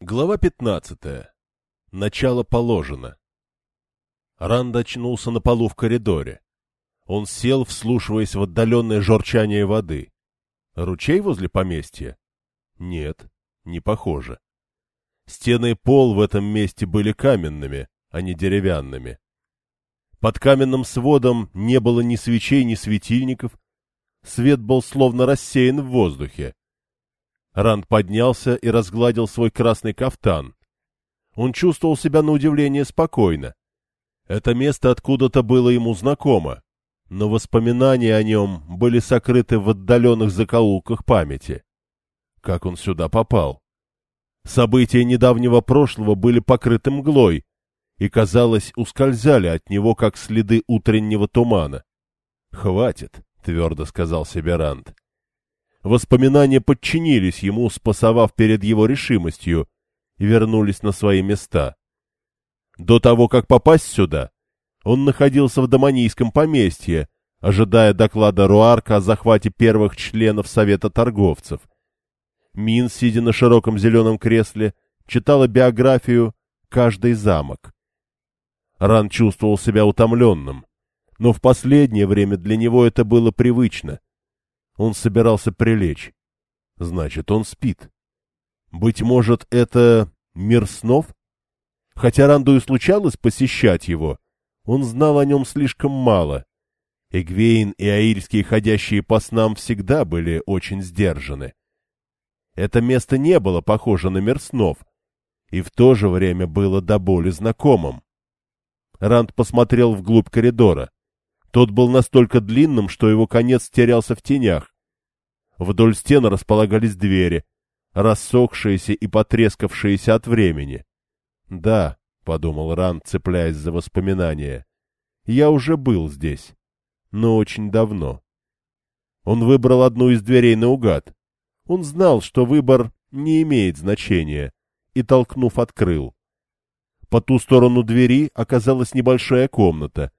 Глава 15. Начало положено. Ранд очнулся на полу в коридоре. Он сел, вслушиваясь в отдаленное журчание воды. Ручей возле поместья? Нет, не похоже. Стены и пол в этом месте были каменными, а не деревянными. Под каменным сводом не было ни свечей, ни светильников. Свет был словно рассеян в воздухе. Ранд поднялся и разгладил свой красный кафтан. Он чувствовал себя на удивление спокойно. Это место откуда-то было ему знакомо, но воспоминания о нем были сокрыты в отдаленных закоулках памяти. Как он сюда попал? События недавнего прошлого были покрыты мглой и, казалось, ускользали от него, как следы утреннего тумана. «Хватит», — твердо сказал себе Ранд. Воспоминания подчинились ему, спасовав перед его решимостью, и вернулись на свои места. До того, как попасть сюда, он находился в Доманийском поместье, ожидая доклада Руарка о захвате первых членов Совета торговцев. Мин, сидя на широком зеленом кресле, читала биографию «Каждый замок». Ран чувствовал себя утомленным, но в последнее время для него это было привычно — он собирался прилечь. Значит, он спит. Быть может, это мир снов? Хотя Ранду и случалось посещать его, он знал о нем слишком мало. Эгвейн и аильские ходящие по снам всегда были очень сдержаны. Это место не было похоже на мир снов, и в то же время было до боли знакомым. Ранд посмотрел вглубь коридора. Тот был настолько длинным, что его конец терялся в тенях. Вдоль стен располагались двери, рассохшиеся и потрескавшиеся от времени. «Да», — подумал Ран, цепляясь за воспоминания, — «я уже был здесь, но очень давно». Он выбрал одну из дверей наугад. Он знал, что выбор не имеет значения, и, толкнув, открыл. По ту сторону двери оказалась небольшая комната.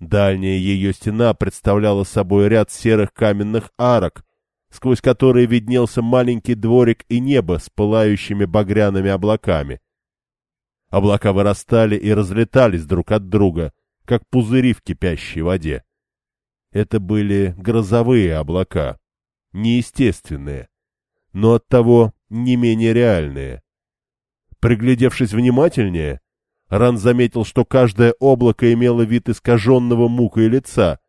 Дальняя ее стена представляла собой ряд серых каменных арок, сквозь которые виднелся маленький дворик и небо с пылающими багряными облаками. Облака вырастали и разлетались друг от друга, как пузыри в кипящей воде. Это были грозовые облака, неестественные, но оттого не менее реальные. Приглядевшись внимательнее, Ран заметил, что каждое облако имело вид искаженного мукой лица,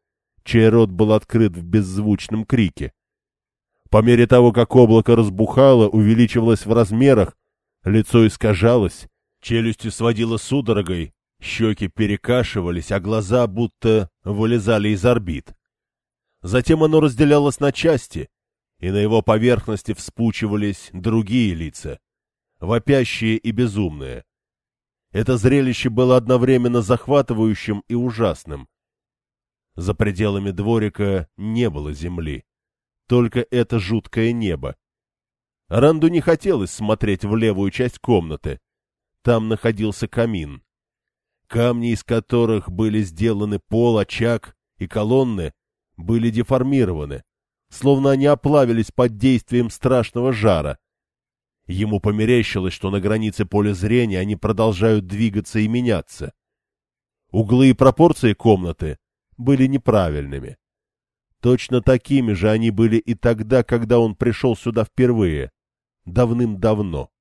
чей рот был открыт в беззвучном крике. По мере того, как облако разбухало, увеличивалось в размерах, лицо искажалось, челюсти сводило судорогой, щеки перекашивались, а глаза будто вылезали из орбит. Затем оно разделялось на части, и на его поверхности вспучивались другие лица, вопящие и безумные. Это зрелище было одновременно захватывающим и ужасным. За пределами дворика не было земли только это жуткое небо. Ранду не хотелось смотреть в левую часть комнаты. Там находился камин. Камни, из которых были сделаны пол, очаг и колонны, были деформированы, словно они оплавились под действием страшного жара. Ему померещилось, что на границе поля зрения они продолжают двигаться и меняться. Углы и пропорции комнаты были неправильными. Точно такими же они были и тогда, когда он пришел сюда впервые, давным-давно.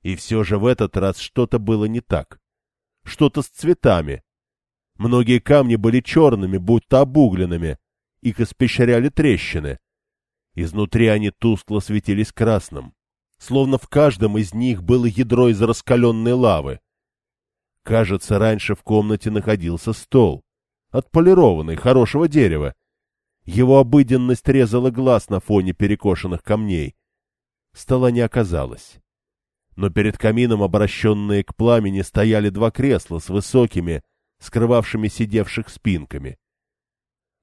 И все же в этот раз что-то было не так. Что-то с цветами. Многие камни были черными, будто обугленными, их испещряли трещины. Изнутри они тускло светились красным, словно в каждом из них было ядро из раскаленной лавы. Кажется, раньше в комнате находился стол, отполированный, хорошего дерева, его обыденность резала глаз на фоне перекошенных камней. Стола не оказалось. Но перед камином, обращенные к пламени, стояли два кресла с высокими, скрывавшими сидевших спинками.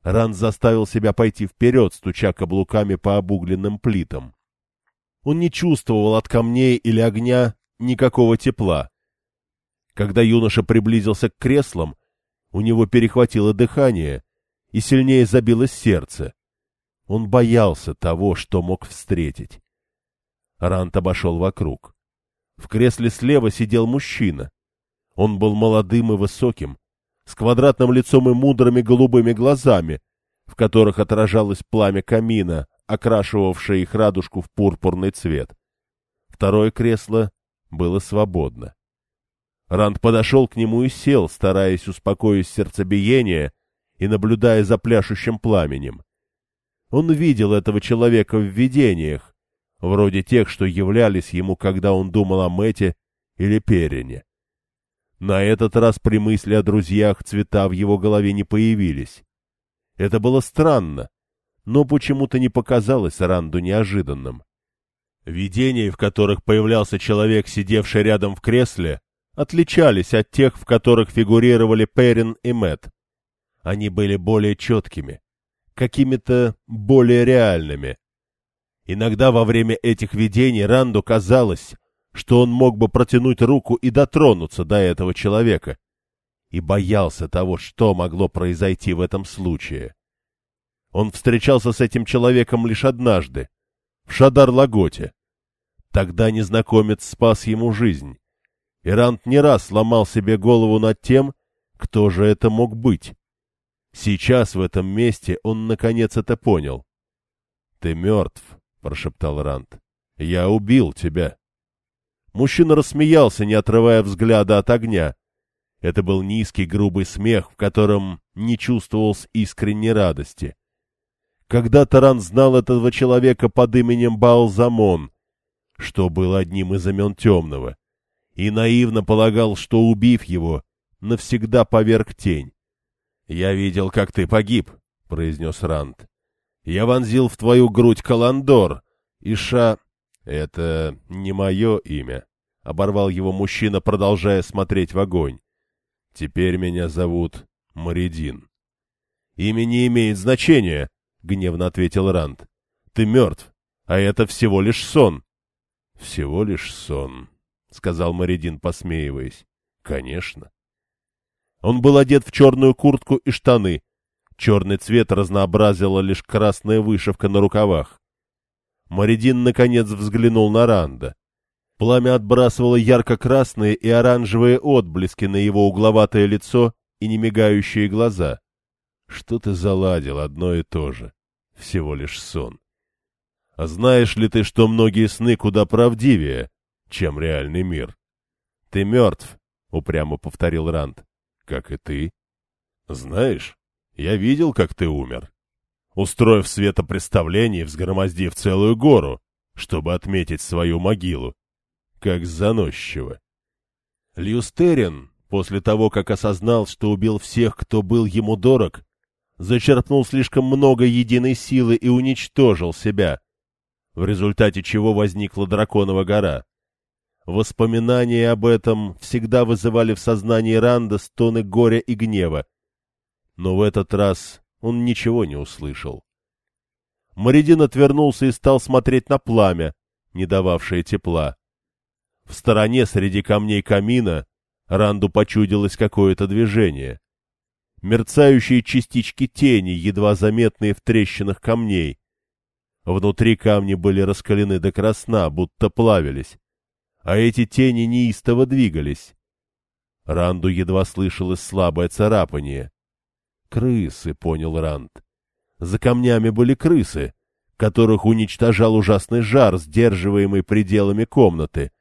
Ран заставил себя пойти вперед, стуча каблуками по обугленным плитам. Он не чувствовал от камней или огня никакого тепла. Когда юноша приблизился к креслам, у него перехватило дыхание, и сильнее забилось сердце. Он боялся того, что мог встретить. Рант обошел вокруг. В кресле слева сидел мужчина. Он был молодым и высоким, с квадратным лицом и мудрыми голубыми глазами, в которых отражалось пламя камина, окрашивавшее их радужку в пурпурный цвет. Второе кресло было свободно. Ранд подошел к нему и сел, стараясь успокоить сердцебиение и наблюдая за пляшущим пламенем. Он видел этого человека в видениях, вроде тех, что являлись ему, когда он думал о Мэте или Перине. На этот раз при мысли о друзьях цвета в его голове не появились. Это было странно, но почему-то не показалось Ранду неожиданным. Видения, в которых появлялся человек, сидевший рядом в кресле, отличались от тех, в которых фигурировали Перин и Мэт. Они были более четкими, какими-то более реальными. Иногда во время этих видений Ранду казалось, что он мог бы протянуть руку и дотронуться до этого человека, и боялся того, что могло произойти в этом случае. Он встречался с этим человеком лишь однажды, в Шадар-Лаготе. Тогда незнакомец спас ему жизнь. Ирант не раз ломал себе голову над тем, кто же это мог быть. Сейчас в этом месте он наконец это понял. — Ты мертв, — прошептал Рант. — Я убил тебя. Мужчина рассмеялся, не отрывая взгляда от огня. Это был низкий грубый смех, в котором не чувствовалось искренней радости. Когда Таран знал этого человека под именем Балзамон, что был одним из имен темного, и наивно полагал, что, убив его, навсегда поверг тень. — Я видел, как ты погиб, — произнес Ранд. — Я вонзил в твою грудь каландор, и ша... — Это не мое имя, — оборвал его мужчина, продолжая смотреть в огонь. — Теперь меня зовут Маридин. — Имя не имеет значения, — гневно ответил Ранд. — Ты мертв, а это всего лишь сон. — Всего лишь сон, — сказал Маридин, посмеиваясь. — Конечно. Он был одет в черную куртку и штаны. Черный цвет разнообразила лишь красная вышивка на рукавах. Маридин наконец взглянул на Ранда. Пламя отбрасывало ярко-красные и оранжевые отблески на его угловатое лицо и немигающие глаза. Что ты заладил одно и то же? Всего лишь сон. А знаешь ли ты, что многие сны куда правдивее, чем реальный мир? Ты мертв, — упрямо повторил Ранд. Как и ты. Знаешь, я видел, как ты умер устроив светопредставление, взгромоздив целую гору, чтобы отметить свою могилу. Как заносчиво. Люстерин, после того, как осознал, что убил всех, кто был ему дорог, зачерпнул слишком много единой силы и уничтожил себя, в результате чего возникла Драконова гора. Воспоминания об этом всегда вызывали в сознании Ранда стоны горя и гнева. Но в этот раз он ничего не услышал. Маридин отвернулся и стал смотреть на пламя, не дававшее тепла. В стороне среди камней камина Ранду почудилось какое-то движение. Мерцающие частички тени, едва заметные в трещинах камней. Внутри камни были раскалены до красна, будто плавились, а эти тени неистово двигались. Ранду едва слышалось слабое царапание. Крысы, понял Ранд. За камнями были крысы, которых уничтожал ужасный жар, сдерживаемый пределами комнаты.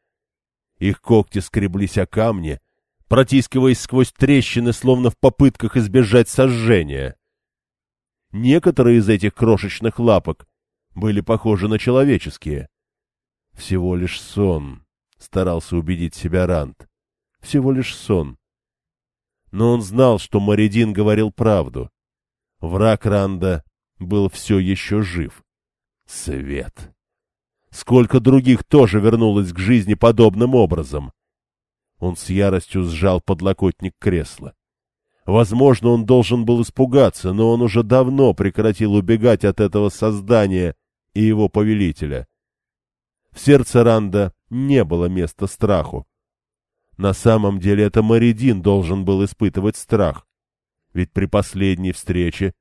Их когти скреблись о камни, протискиваясь сквозь трещины, словно в попытках избежать сожжения. Некоторые из этих крошечных лапок были похожи на человеческие. Всего лишь сон, — старался убедить себя Ранд. Всего лишь сон но он знал, что Маридин говорил правду. Враг Ранда был все еще жив. Свет. Сколько других тоже вернулось к жизни подобным образом. Он с яростью сжал подлокотник кресла. Возможно, он должен был испугаться, но он уже давно прекратил убегать от этого создания и его повелителя. В сердце Ранда не было места страху. На самом деле это Маридин должен был испытывать страх. Ведь при последней встрече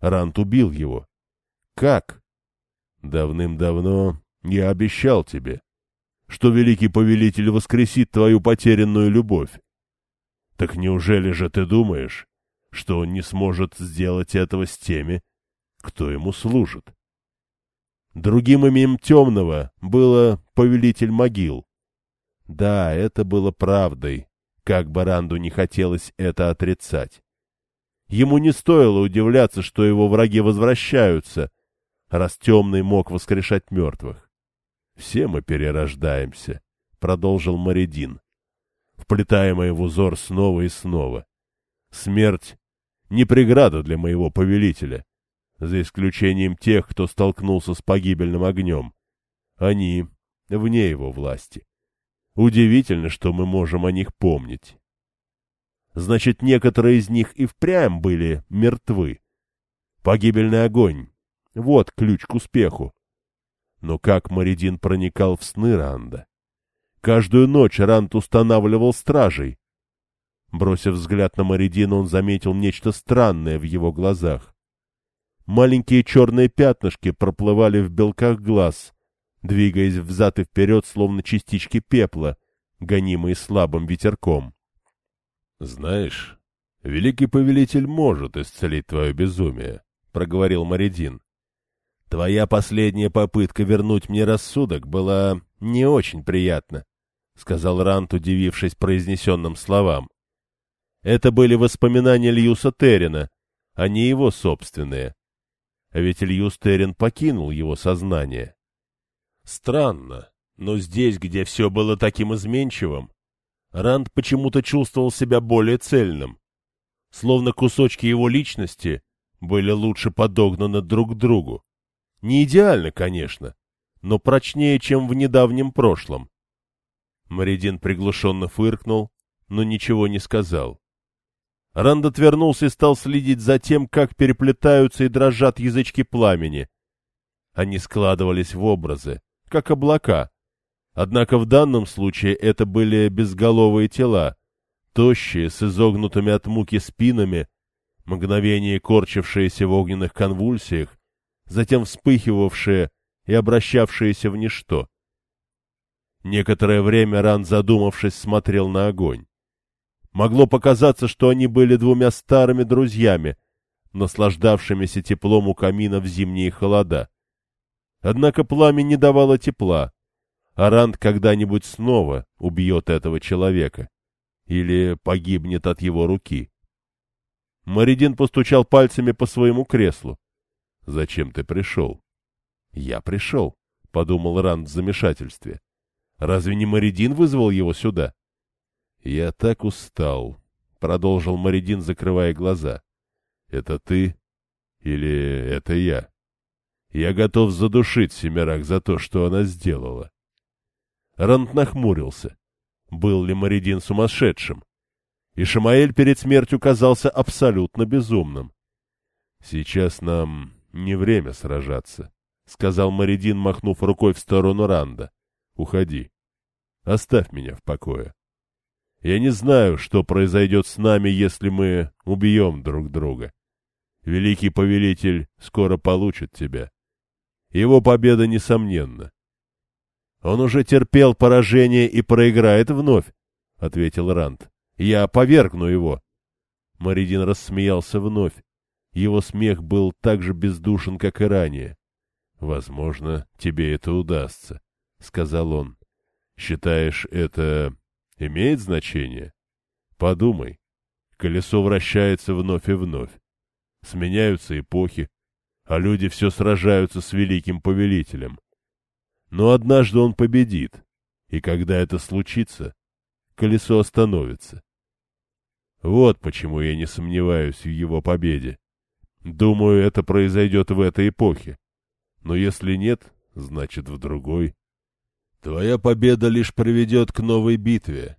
Рант убил его. Как? Давным-давно я обещал тебе. Что великий повелитель воскресит твою потерянную любовь. Так неужели же ты думаешь, что он не сможет сделать этого с теми, кто ему служит? Другим именем темного было повелитель могил. Да, это было правдой, как Баранду не хотелось это отрицать. Ему не стоило удивляться, что его враги возвращаются, раз темный мог воскрешать мертвых. «Все мы перерождаемся», — продолжил Маридин, вплетаемый в узор снова и снова. «Смерть — не преграда для моего повелителя, за исключением тех, кто столкнулся с погибельным огнем. Они вне его власти. Удивительно, что мы можем о них помнить. Значит, некоторые из них и впрямь были мертвы. Погибельный огонь — вот ключ к успеху. Но как Маридин проникал в сны Ранда? Каждую ночь Ранд устанавливал стражей. Бросив взгляд на Маридина, он заметил нечто странное в его глазах. Маленькие черные пятнышки проплывали в белках глаз, двигаясь взад и вперед, словно частички пепла, гонимые слабым ветерком. — Знаешь, великий повелитель может исцелить твое безумие, — проговорил Маридин. — Твоя последняя попытка вернуть мне рассудок была не очень приятна, — сказал Рант, удивившись произнесенным словам. Это были воспоминания Льюса Террина, а не его собственные. А ведь Льюс Террин покинул его сознание. Странно, но здесь, где все было таким изменчивым, Ранд почему-то чувствовал себя более цельным. Словно кусочки его личности были лучше подогнаны друг к другу. Не идеально, конечно, но прочнее, чем в недавнем прошлом. Маридин приглушенно фыркнул, но ничего не сказал. Ранд отвернулся и стал следить за тем, как переплетаются и дрожат язычки пламени. Они складывались в образы, как облака. Однако в данном случае это были безголовые тела, тощие, с изогнутыми от муки спинами, мгновение корчившиеся в огненных конвульсиях, затем вспыхивавшие и обращавшиеся в ничто. Некоторое время Ран, задумавшись, смотрел на огонь. Могло показаться, что они были двумя старыми друзьями, наслаждавшимися теплом у камина в зимние холода. Однако пламя не давало тепла. а Ранд когда-нибудь снова убьет этого человека. Или погибнет от его руки. Маридин постучал пальцами по своему креслу. — Зачем ты пришел? — Я пришел, — подумал Ранд в замешательстве. — Разве не Маридин вызвал его сюда? — Я так устал, — продолжил Маридин, закрывая глаза. — Это ты или это я? — я готов задушить Семерак за то, что она сделала. Рант нахмурился. Был ли Маридин сумасшедшим? И Шамаэль перед смертью казался абсолютно безумным. «Сейчас нам не время сражаться», — сказал Маридин, махнув рукой в сторону Ранда. «Уходи. Оставь меня в покое. Я не знаю, что произойдет с нами, если мы убьем друг друга. Великий повелитель скоро получит тебя. Его победа несомненна. Он уже терпел поражение и проиграет вновь, — ответил Ранд. Я повергну его. Маридин рассмеялся вновь. Его смех был так же бездушен, как и ранее. — Возможно, тебе это удастся, — сказал он. — Считаешь, это имеет значение? Подумай. Колесо вращается вновь и вновь. Сменяются эпохи, а люди все сражаются с великим повелителем. Но однажды он победит, и когда это случится, колесо остановится. Вот почему я не сомневаюсь в его победе. Думаю, это произойдет в этой эпохе. Но если нет, значит в другой. Твоя победа лишь приведет к новой битве.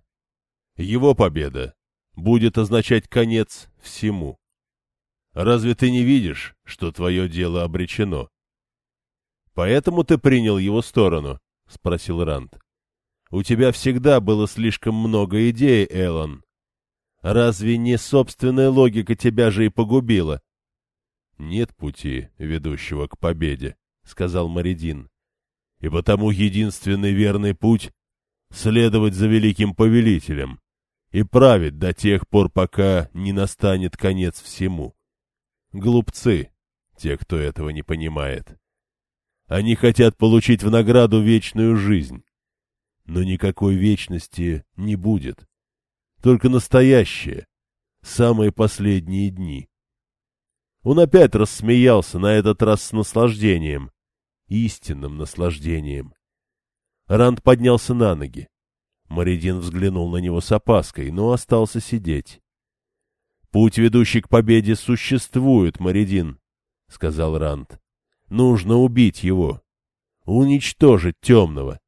Его победа будет означать конец всему. Разве ты не видишь, что твое дело обречено? — Поэтому ты принял его сторону? — спросил Ранд. — У тебя всегда было слишком много идей, Эллен. Разве не собственная логика тебя же и погубила? — Нет пути, ведущего к победе, — сказал Маридин. — И потому единственный верный путь следовать за великим повелителем и править до тех пор, пока не настанет конец всему. Глупцы, те, кто этого не понимает. Они хотят получить в награду вечную жизнь. Но никакой вечности не будет. Только настоящее, самые последние дни. Он опять рассмеялся, на этот раз с наслаждением. Истинным наслаждением. Ранд поднялся на ноги. Маридин взглянул на него с опаской, но остался сидеть. — Путь, ведущий к победе, существует, Маридин, — сказал Ранд. — Нужно убить его. Уничтожить темного.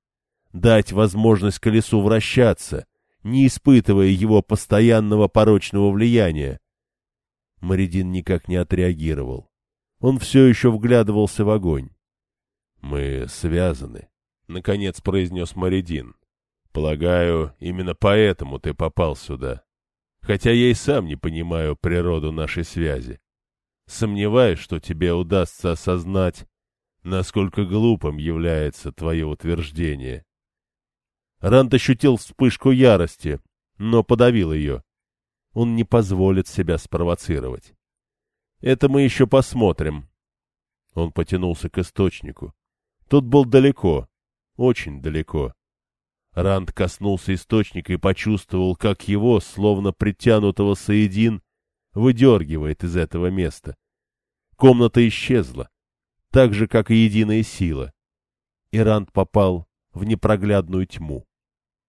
Дать возможность колесу вращаться, не испытывая его постоянного порочного влияния. Маридин никак не отреагировал. Он все еще вглядывался в огонь. — Мы связаны, — наконец произнес Маридин. — Полагаю, именно поэтому ты попал сюда. Хотя я и сам не понимаю природу нашей связи. Сомневаюсь, что тебе удастся осознать, насколько глупым является твое утверждение. Рант ощутил вспышку ярости, но подавил ее. Он не позволит себя спровоцировать. Это мы еще посмотрим. Он потянулся к источнику. Тот был далеко, очень далеко. Ранд коснулся источника и почувствовал, как его, словно притянутого соедин, выдергивает из этого места. Комната исчезла, так же, как и единая сила. И Ранд попал в непроглядную тьму.